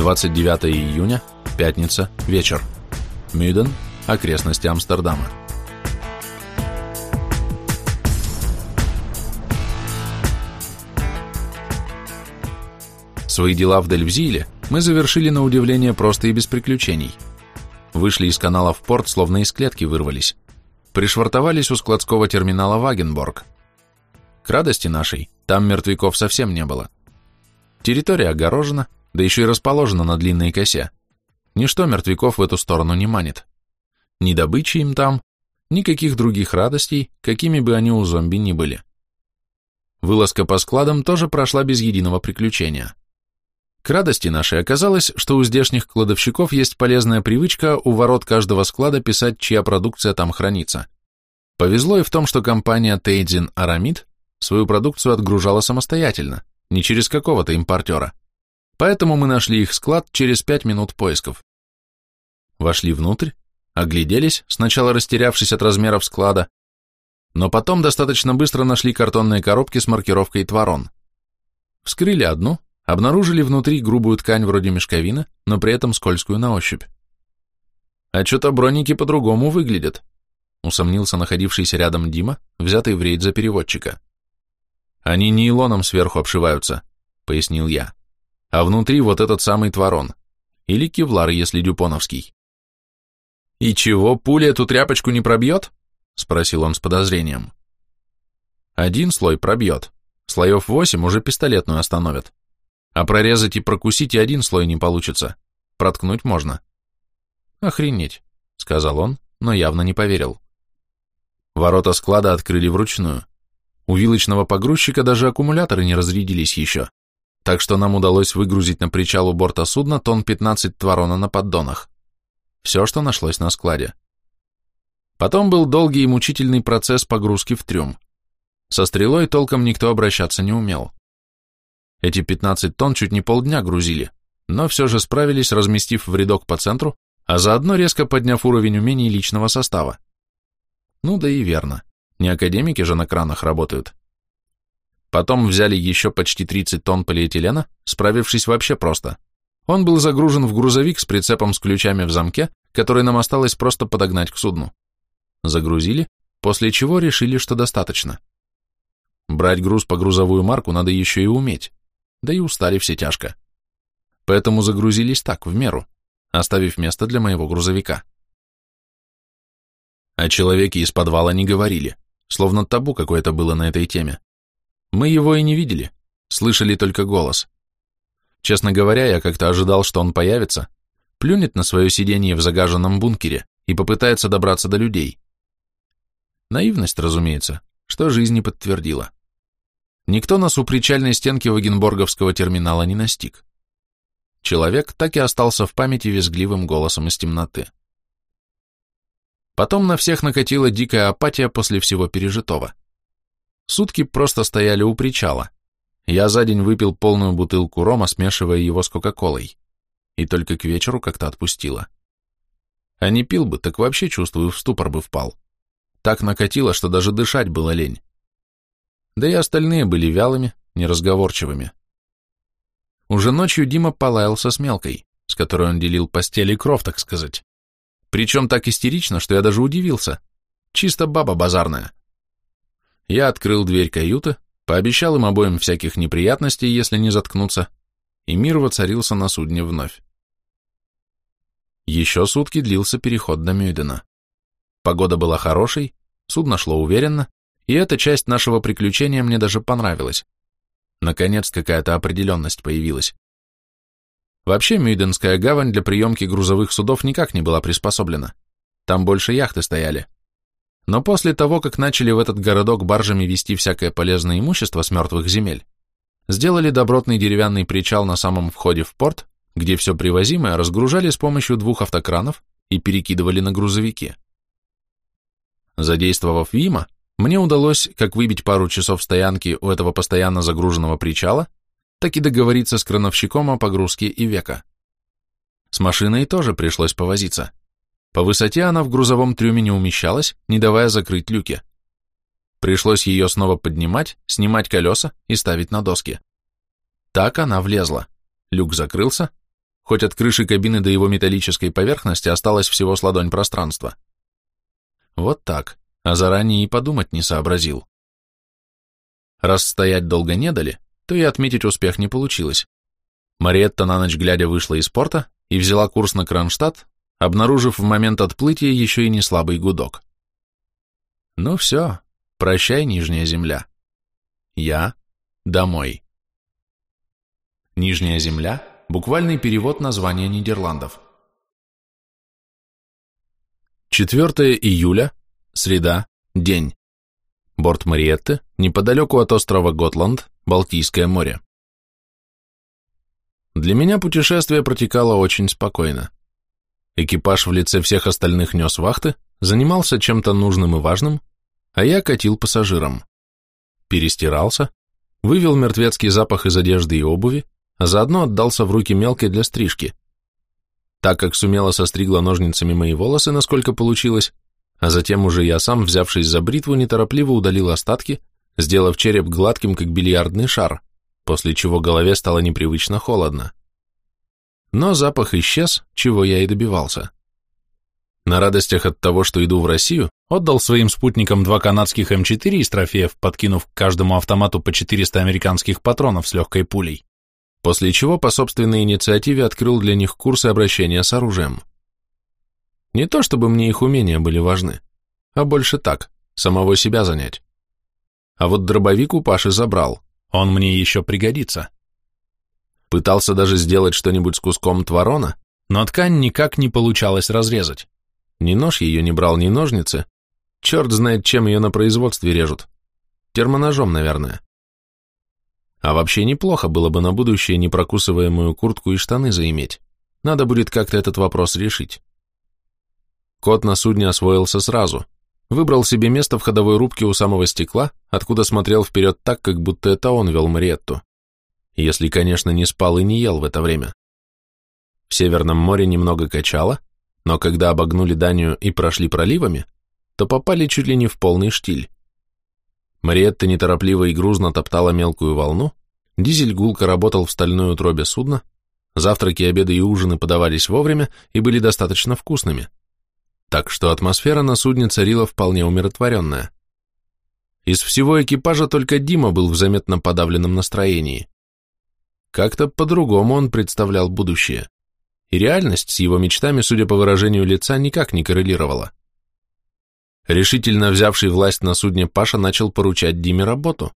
29 июня, пятница, вечер. Мюден, окрестности Амстердама. Свои дела в Дельвзиле мы завершили на удивление просто и без приключений. Вышли из канала в порт, словно из клетки вырвались. Пришвартовались у складского терминала Вагенборг. К радости нашей, там мертвяков совсем не было. Территория огорожена, да еще и расположена на длинной косе. Ничто мертвяков в эту сторону не манит. Ни добычи им там, никаких других радостей, какими бы они у зомби ни были. Вылазка по складам тоже прошла без единого приключения. К радости нашей оказалось, что у здешних кладовщиков есть полезная привычка у ворот каждого склада писать, чья продукция там хранится. Повезло и в том, что компания Тейдзин Арамид свою продукцию отгружала самостоятельно, не через какого-то импортера. Поэтому мы нашли их склад через пять минут поисков. Вошли внутрь, огляделись, сначала растерявшись от размеров склада, но потом достаточно быстро нашли картонные коробки с маркировкой «Творон». Вскрыли одну, обнаружили внутри грубую ткань вроде мешковины, но при этом скользкую на ощупь. А что-то броники по-другому выглядят, усомнился находившийся рядом Дима, взятый в рейд за переводчика. Они нейлоном сверху обшиваются, пояснил я, а внутри вот этот самый творон, или кевлар, если дюпоновский. И чего, пуля эту тряпочку не пробьет? Спросил он с подозрением. Один слой пробьет, слоев восемь уже пистолетную остановят. А прорезать и прокусить и один слой не получится. Проткнуть можно. Охренеть, сказал он, но явно не поверил. Ворота склада открыли вручную. У вилочного погрузчика даже аккумуляторы не разрядились еще, так что нам удалось выгрузить на причал у борта судна тонн 15 творона на поддонах. Все, что нашлось на складе. Потом был долгий и мучительный процесс погрузки в трюм. Со стрелой толком никто обращаться не умел. Эти 15 тонн чуть не полдня грузили, но все же справились, разместив в рядок по центру, а заодно резко подняв уровень умений личного состава. Ну да и верно, не академики же на кранах работают. Потом взяли еще почти 30 тонн полиэтилена, справившись вообще просто. Он был загружен в грузовик с прицепом с ключами в замке, который нам осталось просто подогнать к судну. Загрузили, после чего решили, что достаточно. Брать груз по грузовую марку надо еще и уметь да и устали все тяжко. Поэтому загрузились так, в меру, оставив место для моего грузовика. О человеке из подвала не говорили, словно табу какое-то было на этой теме. Мы его и не видели, слышали только голос. Честно говоря, я как-то ожидал, что он появится, плюнет на свое сиденье в загаженном бункере и попытается добраться до людей. Наивность, разумеется, что жизнь не подтвердила. Никто нас у причальной стенки Вагенборговского терминала не настиг. Человек так и остался в памяти визгливым голосом из темноты. Потом на всех накатила дикая апатия после всего пережитого. Сутки просто стояли у причала. Я за день выпил полную бутылку рома, смешивая его с кока-колой. И только к вечеру как-то отпустила. А не пил бы, так вообще, чувствую, в ступор бы впал. Так накатило, что даже дышать было лень да и остальные были вялыми, неразговорчивыми. Уже ночью Дима полаялся с мелкой, с которой он делил постель и кров, так сказать. Причем так истерично, что я даже удивился. Чисто баба базарная. Я открыл дверь каюты, пообещал им обоим всяких неприятностей, если не заткнуться, и мир воцарился на судне вновь. Еще сутки длился переход до Мюдена. Погода была хорошей, судно шло уверенно, и эта часть нашего приключения мне даже понравилась. Наконец какая-то определенность появилась. Вообще Мюйденская гавань для приемки грузовых судов никак не была приспособлена. Там больше яхты стояли. Но после того, как начали в этот городок баржами везти всякое полезное имущество с мертвых земель, сделали добротный деревянный причал на самом входе в порт, где все привозимое разгружали с помощью двух автокранов и перекидывали на грузовики. Задействовав Вима, мне удалось как выбить пару часов стоянки у этого постоянно загруженного причала, так и договориться с крановщиком о погрузке и века. С машиной тоже пришлось повозиться. По высоте она в грузовом трюме не умещалась, не давая закрыть люки. Пришлось ее снова поднимать, снимать колеса и ставить на доски. Так она влезла. Люк закрылся, хоть от крыши кабины до его металлической поверхности осталось всего с ладонь пространства. Вот так, а заранее и подумать не сообразил. Раз стоять долго не дали, то и отметить успех не получилось. Мариетта на ночь глядя вышла из порта и взяла курс на Кронштадт, обнаружив в момент отплытия еще и не слабый гудок. Ну все, прощай, Нижняя Земля. Я домой. Нижняя Земля – буквальный перевод названия Нидерландов. 4 июля, среда, день. Борт Мариетты, неподалеку от острова Готланд, Балтийское море. Для меня путешествие протекало очень спокойно. Экипаж в лице всех остальных нес вахты, занимался чем-то нужным и важным, а я катил пассажирам. Перестирался, вывел мертвецкий запах из одежды и обуви, а заодно отдался в руки мелкой для стрижки. Так как сумела состригла ножницами мои волосы, насколько получилось, а затем уже я сам, взявшись за бритву, неторопливо удалил остатки, сделав череп гладким, как бильярдный шар, после чего голове стало непривычно холодно. Но запах исчез, чего я и добивался. На радостях от того, что иду в Россию, отдал своим спутникам два канадских М4 из трофеев, подкинув к каждому автомату по 400 американских патронов с легкой пулей, после чего по собственной инициативе открыл для них курсы обращения с оружием. Не то чтобы мне их умения были важны, а больше так, самого себя занять. А вот дробовик у Паши забрал, он мне еще пригодится. Пытался даже сделать что-нибудь с куском творона, но ткань никак не получалось разрезать. Ни нож ее не брал, ни ножницы. Черт знает, чем ее на производстве режут. Термоножом, наверное. А вообще неплохо было бы на будущее непрокусываемую куртку и штаны заиметь. Надо будет как-то этот вопрос решить. Кот на судне освоился сразу. Выбрал себе место в ходовой рубке у самого стекла, откуда смотрел вперед так, как будто это он вел Мариетту если, конечно, не спал и не ел в это время. В Северном море немного качало, но когда обогнули Данию и прошли проливами, то попали чуть ли не в полный штиль. Мариетта неторопливо и грузно топтала мелкую волну, дизель гулко работал в стальной утробе судна, завтраки, обеды и ужины подавались вовремя и были достаточно вкусными, так что атмосфера на судне царила вполне умиротворенная. Из всего экипажа только Дима был в заметно подавленном настроении. Как-то по-другому он представлял будущее. И реальность с его мечтами, судя по выражению лица, никак не коррелировала. Решительно взявший власть на судне Паша начал поручать Диме работу.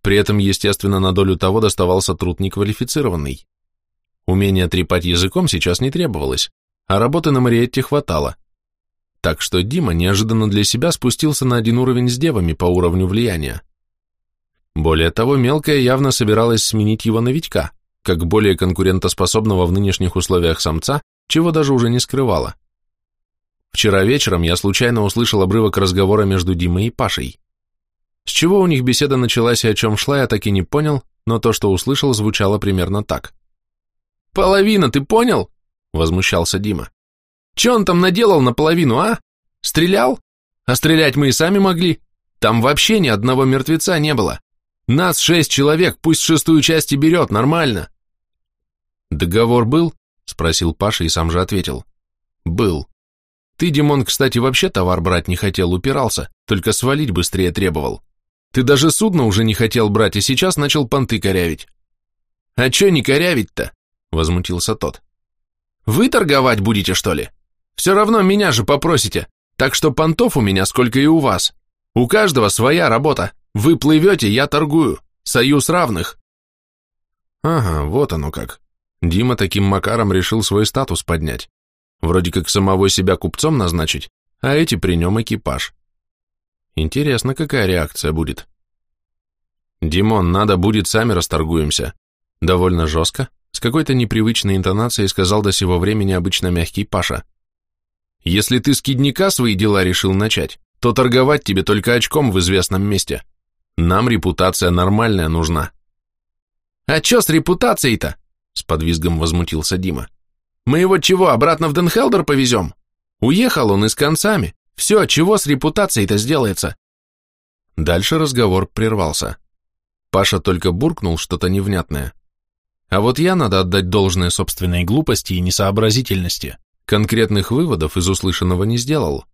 При этом, естественно, на долю того доставался труд неквалифицированный. Умения трепать языком сейчас не требовалось, а работы на Мариетте хватало. Так что Дима неожиданно для себя спустился на один уровень с девами по уровню влияния. Более того, мелкая явно собиралась сменить его на Витька, как более конкурентоспособного в нынешних условиях самца, чего даже уже не скрывала. Вчера вечером я случайно услышал обрывок разговора между Димой и Пашей. С чего у них беседа началась и о чем шла, я так и не понял, но то, что услышал, звучало примерно так. «Половина, ты понял?» — возмущался Дима. «Че он там наделал наполовину, а? Стрелял? А стрелять мы и сами могли. Там вообще ни одного мертвеца не было. Нас шесть человек, пусть шестую часть и берет, нормально. Договор был? Спросил Паша и сам же ответил. Был. Ты, Димон, кстати, вообще товар брать не хотел, упирался, только свалить быстрее требовал. Ты даже судно уже не хотел брать, и сейчас начал понты корявить. А че не корявить-то? Возмутился тот. Вы торговать будете, что ли? Все равно меня же попросите, так что понтов у меня сколько и у вас. У каждого своя работа. Вы плывете, я торгую. Союз равных. Ага, вот оно как. Дима таким макаром решил свой статус поднять. Вроде как самого себя купцом назначить, а эти при нем экипаж. Интересно, какая реакция будет. Димон, надо будет, сами расторгуемся. Довольно жестко, с какой-то непривычной интонацией сказал до сего времени обычно мягкий Паша. Если ты с кидника свои дела решил начать, то торговать тебе только очком в известном месте. Нам репутация нормальная нужна. А чё с репутацией-то? С подвизгом возмутился Дима. Мы его чего, обратно в Денхелдер повезем? Уехал он и с концами. Все, чего с репутацией-то сделается? Дальше разговор прервался. Паша только буркнул что-то невнятное. А вот я, надо отдать должное собственной глупости и несообразительности, конкретных выводов из услышанного не сделал.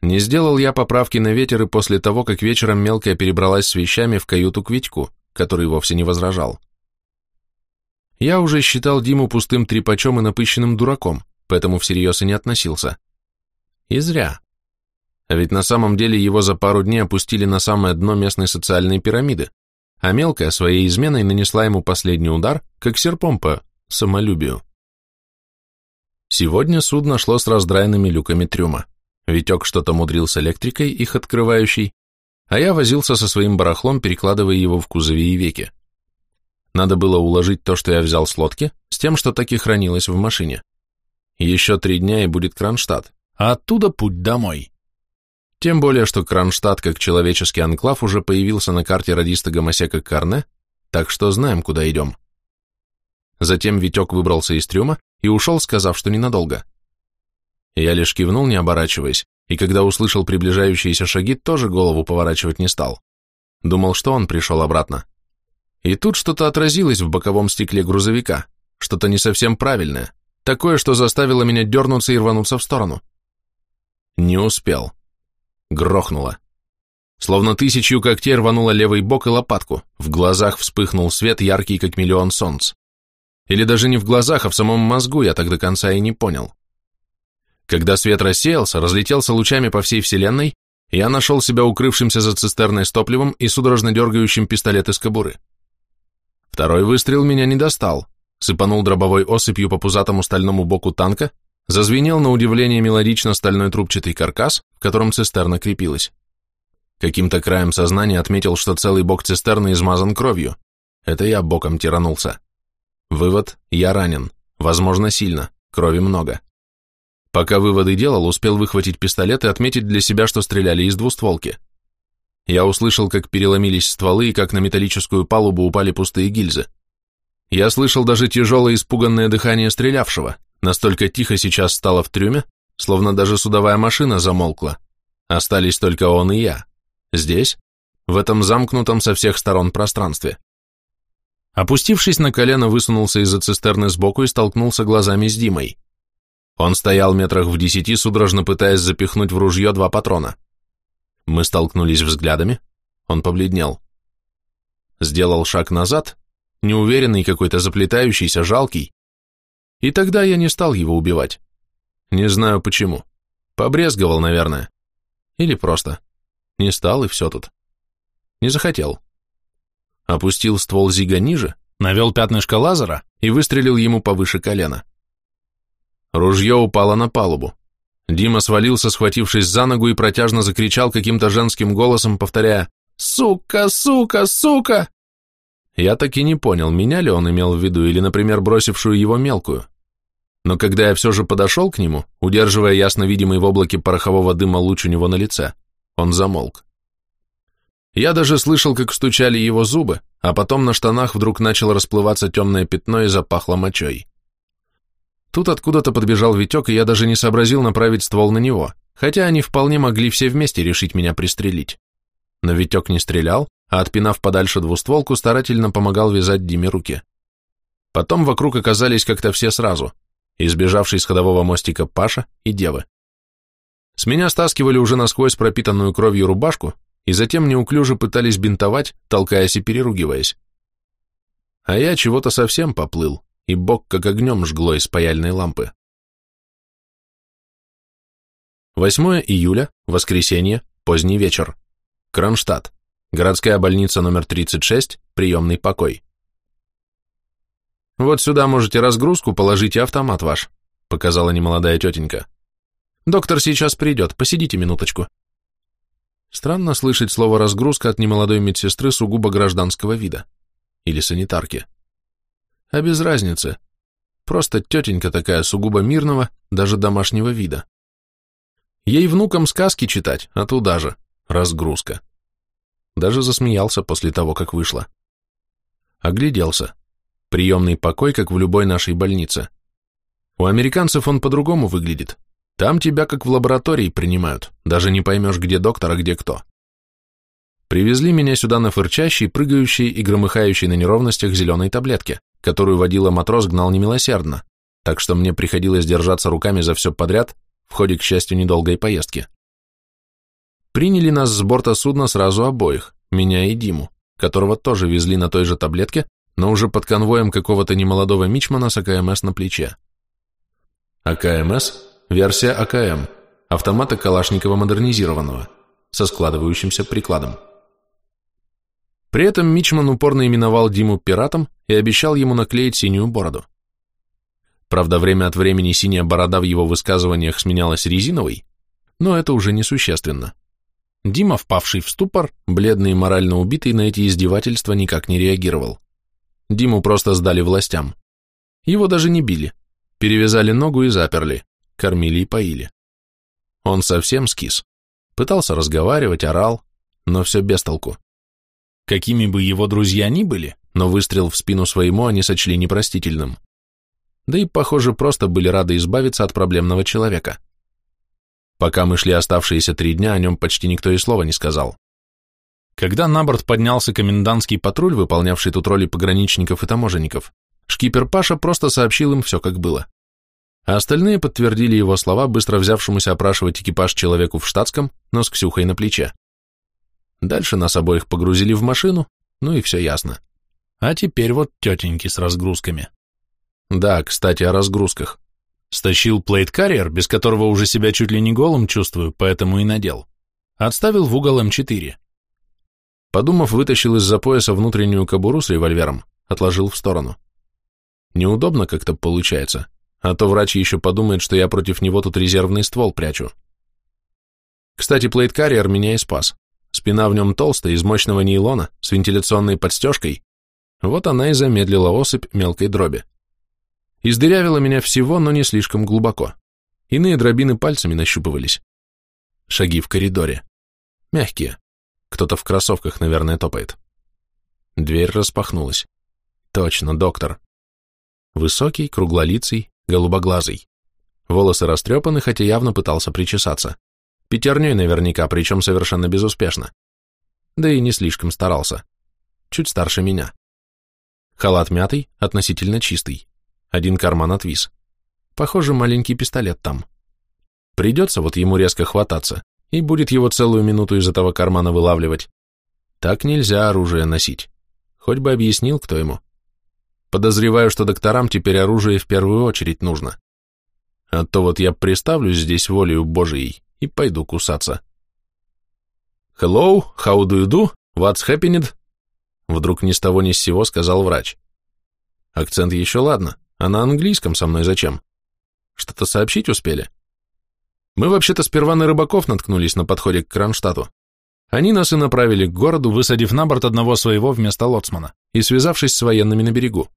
Не сделал я поправки на ветер и после того, как вечером мелкая перебралась с вещами в каюту к Витьку, который вовсе не возражал. Я уже считал Диму пустым трепачом и напыщенным дураком, поэтому всерьез и не относился. И зря. А ведь на самом деле его за пару дней опустили на самое дно местной социальной пирамиды, а мелкая своей изменой нанесла ему последний удар, как серпом по самолюбию. Сегодня судно шло с раздраенными люками трюма. Витек что-то мудрил с электрикой, их открывающей, а я возился со своим барахлом, перекладывая его в кузове и веки. Надо было уложить то, что я взял с лодки, с тем, что так и хранилось в машине. Еще три дня и будет Кронштадт, а оттуда путь домой. Тем более, что Кронштадт как человеческий анклав уже появился на карте радиста Гомосека Карне, так что знаем, куда идем. Затем Витек выбрался из трюма и ушел, сказав, что ненадолго. Я лишь кивнул, не оборачиваясь, и когда услышал приближающиеся шаги, тоже голову поворачивать не стал. Думал, что он пришел обратно. И тут что-то отразилось в боковом стекле грузовика, что-то не совсем правильное, такое, что заставило меня дернуться и рвануться в сторону. Не успел. Грохнуло. Словно тысячью когтей рвануло левый бок и лопатку, в глазах вспыхнул свет, яркий, как миллион солнц. Или даже не в глазах, а в самом мозгу, я так до конца и не понял. Когда свет рассеялся, разлетелся лучами по всей вселенной, я нашел себя укрывшимся за цистерной с топливом и судорожно дергающим пистолет из кобуры. Второй выстрел меня не достал, сыпанул дробовой осыпью по пузатому стальному боку танка, зазвенел на удивление мелодично стальной трубчатый каркас, в котором цистерна крепилась. Каким-то краем сознания отметил, что целый бок цистерны измазан кровью. Это я боком тиранулся. Вывод – я ранен. Возможно, сильно. Крови много. Пока выводы делал, успел выхватить пистолет и отметить для себя, что стреляли из двустволки. Я услышал, как переломились стволы и как на металлическую палубу упали пустые гильзы. Я слышал даже тяжелое испуганное дыхание стрелявшего, настолько тихо сейчас стало в трюме, словно даже судовая машина замолкла. Остались только он и я. Здесь, в этом замкнутом со всех сторон пространстве. Опустившись на колено, высунулся из-за цистерны сбоку и столкнулся глазами с Димой. Он стоял метрах в десяти, судорожно пытаясь запихнуть в ружье два патрона. Мы столкнулись взглядами, он побледнел. Сделал шаг назад, неуверенный какой-то заплетающийся, жалкий. И тогда я не стал его убивать. Не знаю почему. Побрезговал, наверное. Или просто. Не стал, и все тут. Не захотел. Опустил ствол Зига ниже, навел пятнышко лазера и выстрелил ему повыше колена. Ружье упало на палубу. Дима свалился, схватившись за ногу, и протяжно закричал каким-то женским голосом, повторяя «Сука, сука, сука!» Я так и не понял, меня ли он имел в виду, или, например, бросившую его мелкую. Но когда я все же подошел к нему, удерживая ясно видимый в облаке порохового дыма луч у него на лице, он замолк. Я даже слышал, как стучали его зубы, а потом на штанах вдруг начало расплываться темное пятно и запахло мочой. Тут откуда-то подбежал Витек, и я даже не сообразил направить ствол на него, хотя они вполне могли все вместе решить меня пристрелить. Но Витек не стрелял, а отпинав подальше двустволку, старательно помогал вязать Диме руки. Потом вокруг оказались как-то все сразу, избежавший с ходового мостика Паша и Девы. С меня стаскивали уже насквозь пропитанную кровью рубашку, и затем неуклюже пытались бинтовать, толкаясь и переругиваясь. А я чего-то совсем поплыл и бок как огнем жгло из паяльной лампы. 8 июля, воскресенье, поздний вечер. Кронштадт. Городская больница номер 36, приемный покой. «Вот сюда можете разгрузку положить и автомат ваш», показала немолодая тетенька. «Доктор сейчас придет, посидите минуточку». Странно слышать слово «разгрузка» от немолодой медсестры сугубо гражданского вида. Или санитарки. А без разницы. Просто тетенька такая сугубо мирного, даже домашнего вида. Ей внукам сказки читать, а туда же разгрузка. Даже засмеялся после того, как вышла. Огляделся. Приемный покой, как в любой нашей больнице. У американцев он по-другому выглядит. Там тебя как в лаборатории принимают, даже не поймешь, где доктор, а где кто. Привезли меня сюда на фырчащей, прыгающей и громыхающей на неровностях зеленой таблетке которую водила матрос, гнал немилосердно, так что мне приходилось держаться руками за все подряд в ходе, к счастью, недолгой поездки. Приняли нас с борта судна сразу обоих, меня и Диму, которого тоже везли на той же таблетке, но уже под конвоем какого-то немолодого мичмана с АКМС на плече. АКМС – версия АКМ, автомата Калашникова модернизированного, со складывающимся прикладом. При этом Мичман упорно именовал Диму пиратом и обещал ему наклеить синюю бороду. Правда, время от времени синяя борода в его высказываниях сменялась резиновой, но это уже несущественно. Дима, впавший в ступор, бледный и морально убитый, на эти издевательства никак не реагировал. Диму просто сдали властям. Его даже не били. Перевязали ногу и заперли. Кормили и поили. Он совсем скис. Пытался разговаривать, орал, но все без толку. Какими бы его друзья ни были, но выстрел в спину своему они сочли непростительным. Да и, похоже, просто были рады избавиться от проблемного человека. Пока мы шли оставшиеся три дня, о нем почти никто и слова не сказал. Когда на борт поднялся комендантский патруль, выполнявший тут роли пограничников и таможенников, шкипер Паша просто сообщил им все, как было. А остальные подтвердили его слова, быстро взявшемуся опрашивать экипаж человеку в штатском, но с Ксюхой на плече. Дальше нас обоих погрузили в машину, ну и все ясно. А теперь вот тетеньки с разгрузками. Да, кстати, о разгрузках. Стащил плейт-карьер, без которого уже себя чуть ли не голым чувствую, поэтому и надел. Отставил в угол М4. Подумав, вытащил из-за пояса внутреннюю кобуру с револьвером, отложил в сторону. Неудобно как-то получается, а то врач еще подумает, что я против него тут резервный ствол прячу. Кстати, плейт-карьер меня и спас. Спина в нем толстая, из мощного нейлона, с вентиляционной подстежкой. Вот она и замедлила осыпь мелкой дроби. Издырявила меня всего, но не слишком глубоко. Иные дробины пальцами нащупывались. Шаги в коридоре. Мягкие. Кто-то в кроссовках, наверное, топает. Дверь распахнулась. Точно, доктор. Высокий, круглолицый, голубоглазый. Волосы растрепаны, хотя явно пытался причесаться. Пятерней наверняка, причем совершенно безуспешно. Да и не слишком старался. Чуть старше меня. Халат мятый, относительно чистый. Один карман отвис. Похоже, маленький пистолет там. Придется вот ему резко хвататься, и будет его целую минуту из этого кармана вылавливать. Так нельзя оружие носить. Хоть бы объяснил, кто ему. Подозреваю, что докторам теперь оружие в первую очередь нужно. А то вот я приставлюсь здесь волею Божией и пойду кусаться. «Hello, how do you do? What's happened?» Вдруг ни с того ни с сего сказал врач. Акцент еще ладно, а на английском со мной зачем? Что-то сообщить успели? Мы вообще-то сперва на рыбаков наткнулись на подходе к Кронштадту. Они нас и направили к городу, высадив на борт одного своего вместо лоцмана и связавшись с военными на берегу.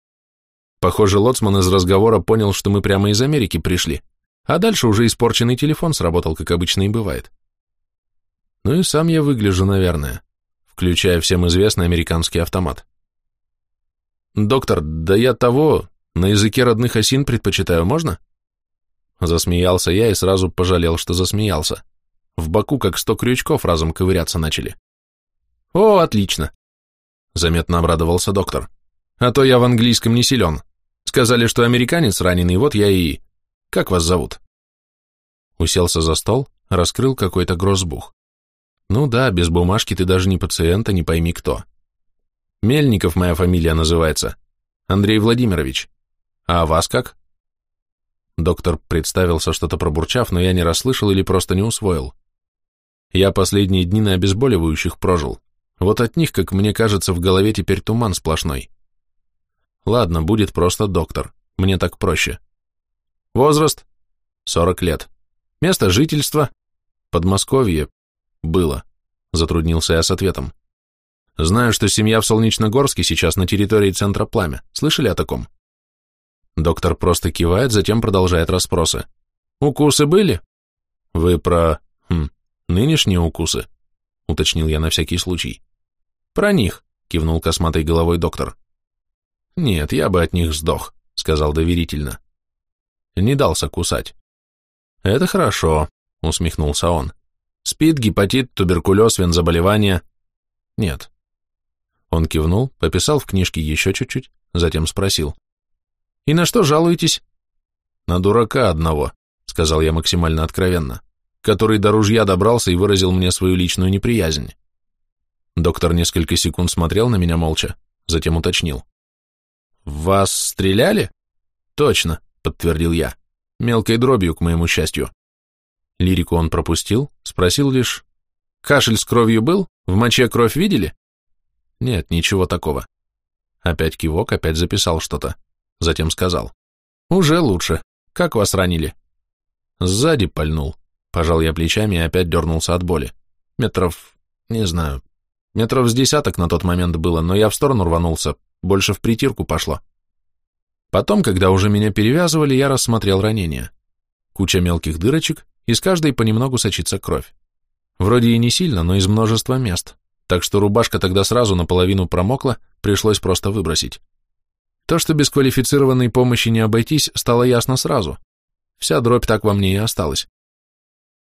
Похоже, лоцман из разговора понял, что мы прямо из Америки пришли, а дальше уже испорченный телефон сработал, как обычно и бывает. Ну и сам я выгляжу, наверное, включая всем известный американский автомат. «Доктор, да я того, на языке родных осин предпочитаю, можно?» Засмеялся я и сразу пожалел, что засмеялся. В боку как сто крючков разом ковыряться начали. «О, отлично!» Заметно обрадовался доктор. «А то я в английском не силен. Сказали, что американец раненый, вот я и...» Как вас зовут?» Уселся за стол, раскрыл какой-то грозбух. «Ну да, без бумажки ты даже не пациента, не пойми кто. Мельников моя фамилия называется. Андрей Владимирович. А вас как?» Доктор представился, что-то пробурчав, но я не расслышал или просто не усвоил. Я последние дни на обезболивающих прожил. Вот от них, как мне кажется, в голове теперь туман сплошной. Ладно, будет просто доктор. Мне так проще. Возраст? 40 лет. Место жительства? Подмосковье. Было. Затруднился я с ответом. Знаю, что семья в Солнечногорске сейчас на территории центра Пламя. Слышали о таком? Доктор просто кивает, затем продолжает расспросы. Укусы были? Вы про... Хм, нынешние укусы? Уточнил я на всякий случай. Про них, кивнул косматой головой доктор. Нет, я бы от них сдох, сказал доверительно не дался кусать. «Это хорошо», — усмехнулся он. «Спид, гепатит, туберкулез, вензаболевания?» «Нет». Он кивнул, пописал в книжке еще чуть-чуть, затем спросил. «И на что жалуетесь?» «На дурака одного», — сказал я максимально откровенно, который до ружья добрался и выразил мне свою личную неприязнь. Доктор несколько секунд смотрел на меня молча, затем уточнил. «Вас стреляли?» «Точно», — подтвердил я, мелкой дробью, к моему счастью. Лирику он пропустил, спросил лишь, «Кашель с кровью был? В моче кровь видели?» «Нет, ничего такого». Опять кивок, опять записал что-то. Затем сказал, «Уже лучше. Как вас ранили?» «Сзади пальнул», — пожал я плечами и опять дернулся от боли. Метров, не знаю, метров с десяток на тот момент было, но я в сторону рванулся, больше в притирку пошло. Потом, когда уже меня перевязывали, я рассмотрел ранение. Куча мелких дырочек, из каждой понемногу сочится кровь. Вроде и не сильно, но из множества мест, так что рубашка тогда сразу наполовину промокла, пришлось просто выбросить. То, что без квалифицированной помощи не обойтись, стало ясно сразу. Вся дробь так во мне и осталась.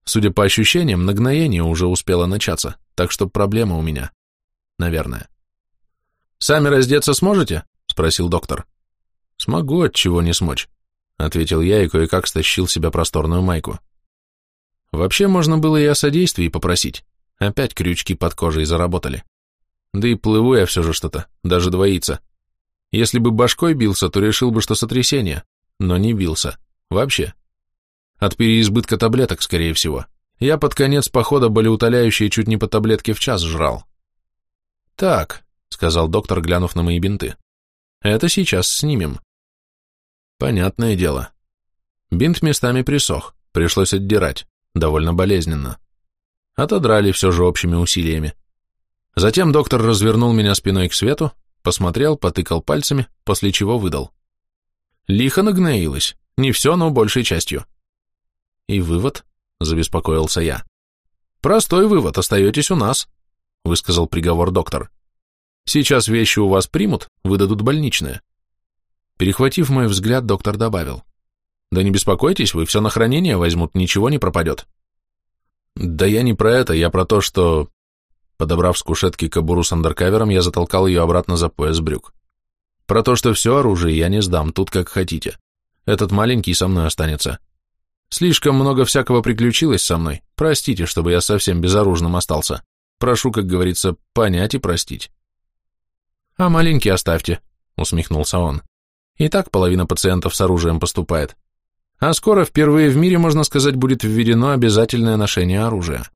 Судя по ощущениям, нагноение уже успело начаться, так что проблема у меня. Наверное. «Сами раздеться сможете?» — спросил доктор. «Смогу, от чего не смочь», — ответил я и кое-как стащил себя просторную майку. Вообще можно было и о содействии попросить. Опять крючки под кожей заработали. Да и плыву я все же что-то, даже двоится. Если бы башкой бился, то решил бы, что сотрясение, но не бился. Вообще. От переизбытка таблеток, скорее всего. Я под конец похода болеутоляющие чуть не по таблетке в час жрал. «Так», — сказал доктор, глянув на мои бинты. «Это сейчас снимем». Понятное дело. Бинт местами присох, пришлось отдирать, довольно болезненно. Отодрали все же общими усилиями. Затем доктор развернул меня спиной к свету, посмотрел, потыкал пальцами, после чего выдал. Лихо нагноилось, не все, но большей частью. И вывод, забеспокоился я. Простой вывод, остаетесь у нас, высказал приговор доктор. Сейчас вещи у вас примут, выдадут больничные. Перехватив мой взгляд, доктор добавил. Да не беспокойтесь, вы все на хранение возьмут, ничего не пропадет. Да я не про это, я про то, что... Подобрав с кушетки кобуру с андеркавером, я затолкал ее обратно за пояс брюк. Про то, что все оружие я не сдам, тут как хотите. Этот маленький со мной останется. Слишком много всякого приключилось со мной. Простите, чтобы я совсем безоружным остался. Прошу, как говорится, понять и простить. А маленький оставьте, усмехнулся он. И так половина пациентов с оружием поступает. А скоро впервые в мире, можно сказать, будет введено обязательное ношение оружия.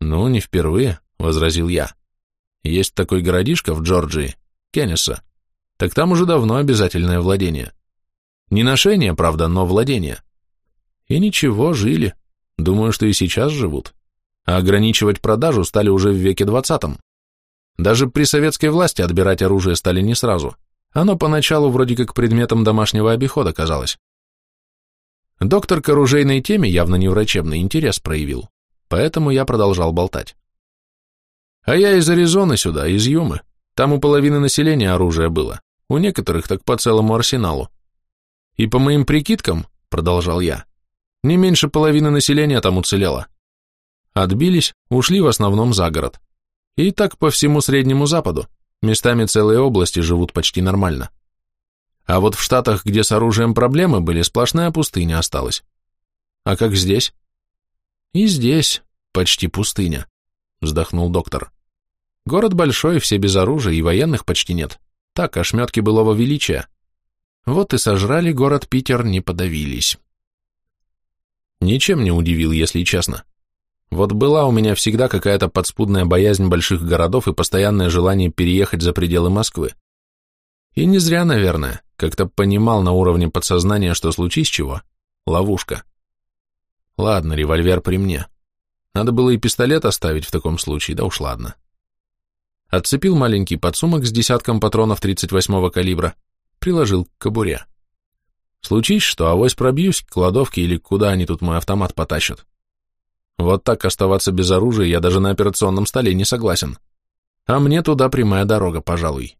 «Ну, не впервые», — возразил я. «Есть такой городишко в Джорджии, Кеннеса. Так там уже давно обязательное владение. Не ношение, правда, но владение. И ничего, жили. Думаю, что и сейчас живут. А ограничивать продажу стали уже в веке двадцатом. Даже при советской власти отбирать оружие стали не сразу. Оно поначалу вроде как предметом домашнего обихода казалось. Доктор к оружейной теме явно не врачебный интерес проявил поэтому я продолжал болтать. А я из Аризоны сюда, из Юмы. Там у половины населения оружие было, у некоторых так по целому арсеналу. И по моим прикидкам, продолжал я, не меньше половины населения там уцелело. Отбились, ушли в основном за город. И так по всему Среднему Западу, местами целые области живут почти нормально. А вот в штатах, где с оружием проблемы были, сплошная пустыня осталась. А как здесь? И здесь почти пустыня, вздохнул доктор. Город большой, все без оружия, и военных почти нет. Так, ошметки былого величия. Вот и сожрали город Питер, не подавились. Ничем не удивил, если честно. Вот была у меня всегда какая-то подспудная боязнь больших городов и постоянное желание переехать за пределы Москвы. И не зря, наверное, как-то понимал на уровне подсознания, что случись чего, ловушка. Ладно, револьвер при мне. Надо было и пистолет оставить в таком случае, да уж ладно. Отцепил маленький подсумок с десятком патронов 38-го калибра, приложил к кобуре. Случись, что авось пробьюсь к кладовке или куда они тут мой автомат потащат. Вот так оставаться без оружия я даже на операционном столе не согласен. А мне туда прямая дорога, пожалуй.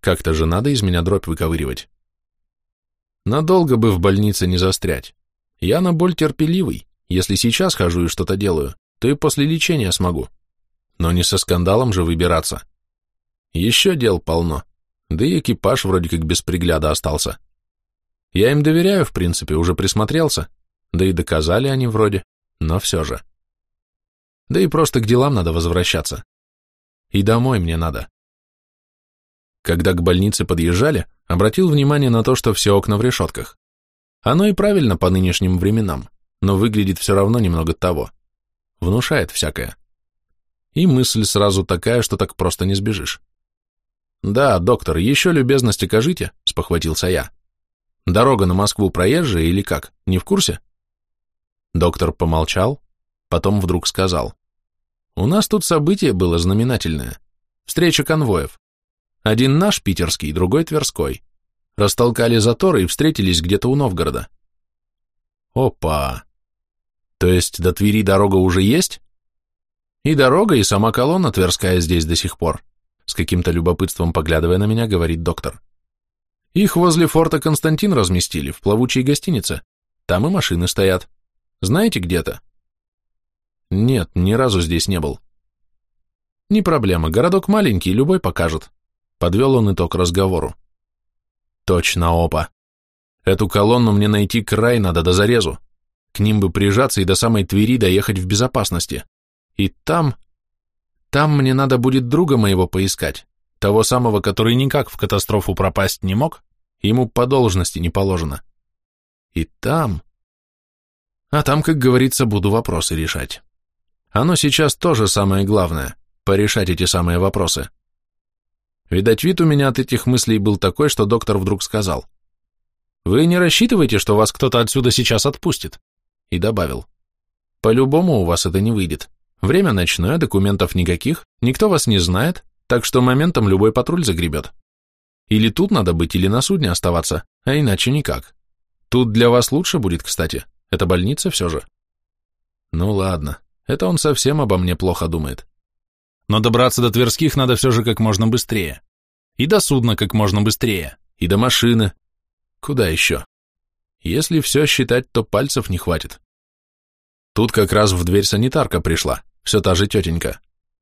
Как-то же надо из меня дробь выковыривать. Надолго бы в больнице не застрять. Я на боль терпеливый. Если сейчас хожу и что-то делаю, то и после лечения смогу. Но не со скандалом же выбираться. Еще дел полно. Да и экипаж вроде как без пригляда остался. Я им доверяю, в принципе, уже присмотрелся, да и доказали они вроде, но все же. Да и просто к делам надо возвращаться. И домой мне надо. Когда к больнице подъезжали, обратил внимание на то, что все окна в решетках. Оно и правильно по нынешним временам, но выглядит все равно немного того. Внушает всякое. И мысль сразу такая, что так просто не сбежишь. «Да, доктор, еще любезность окажите», — спохватился я. «Дорога на Москву проезжая или как? Не в курсе?» Доктор помолчал, потом вдруг сказал. «У нас тут событие было знаменательное. Встреча конвоев. Один наш питерский, другой тверской. Растолкали заторы и встретились где-то у Новгорода. Опа! То есть до Твери дорога уже есть? И дорога, и сама колонна Тверская здесь до сих пор. С каким-то любопытством поглядывая на меня, говорит доктор. Их возле форта Константин разместили, в плавучей гостинице. Там и машины стоят. Знаете где-то? Нет, ни разу здесь не был. Не проблема, городок маленький, любой покажет. Подвел он итог разговору. Точно, опа. Эту колонну мне найти край надо до зарезу. К ним бы прижаться и до самой Твери доехать в безопасности. И там... Там мне надо будет друга моего поискать, того самого, который никак в катастрофу пропасть не мог, ему по должности не положено. И там... А там, как говорится, буду вопросы решать. Оно сейчас тоже самое главное — порешать эти самые вопросы. Видать, вид у меня от этих мыслей был такой, что доктор вдруг сказал. «Вы не рассчитываете, что вас кто-то отсюда сейчас отпустит?» И добавил. «По-любому у вас это не выйдет. Время ночное, документов никаких, никто вас не знает, так что моментом любой патруль загребет. Или тут надо быть, или на судне оставаться, а иначе никак. Тут для вас лучше будет, кстати. Это больница все же». «Ну ладно, это он совсем обо мне плохо думает. Но добраться до Тверских надо все же как можно быстрее. И до судна как можно быстрее, и до машины. Куда еще? Если все считать, то пальцев не хватит. Тут как раз в дверь санитарка пришла, все та же тетенька.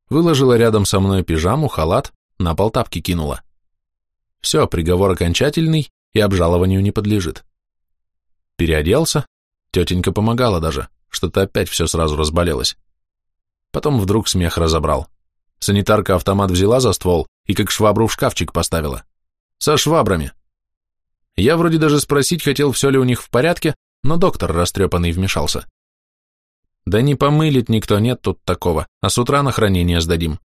Выложила рядом со мной пижаму, халат, на пол тапки кинула. Все, приговор окончательный и обжалованию не подлежит. Переоделся, тетенька помогала даже, что-то опять все сразу разболелось. Потом вдруг смех разобрал. Санитарка автомат взяла за ствол и как швабру в шкафчик поставила. Со швабрами. Я вроде даже спросить хотел, все ли у них в порядке, но доктор растрепанный вмешался. Да не помылит никто, нет тут такого, а с утра на хранение сдадим.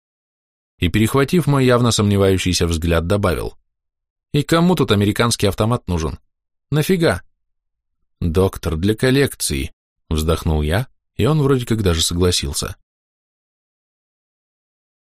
И, перехватив мой явно сомневающийся взгляд, добавил. И кому тут американский автомат нужен? Нафига? Доктор, для коллекции, вздохнул я, и он вроде как даже согласился.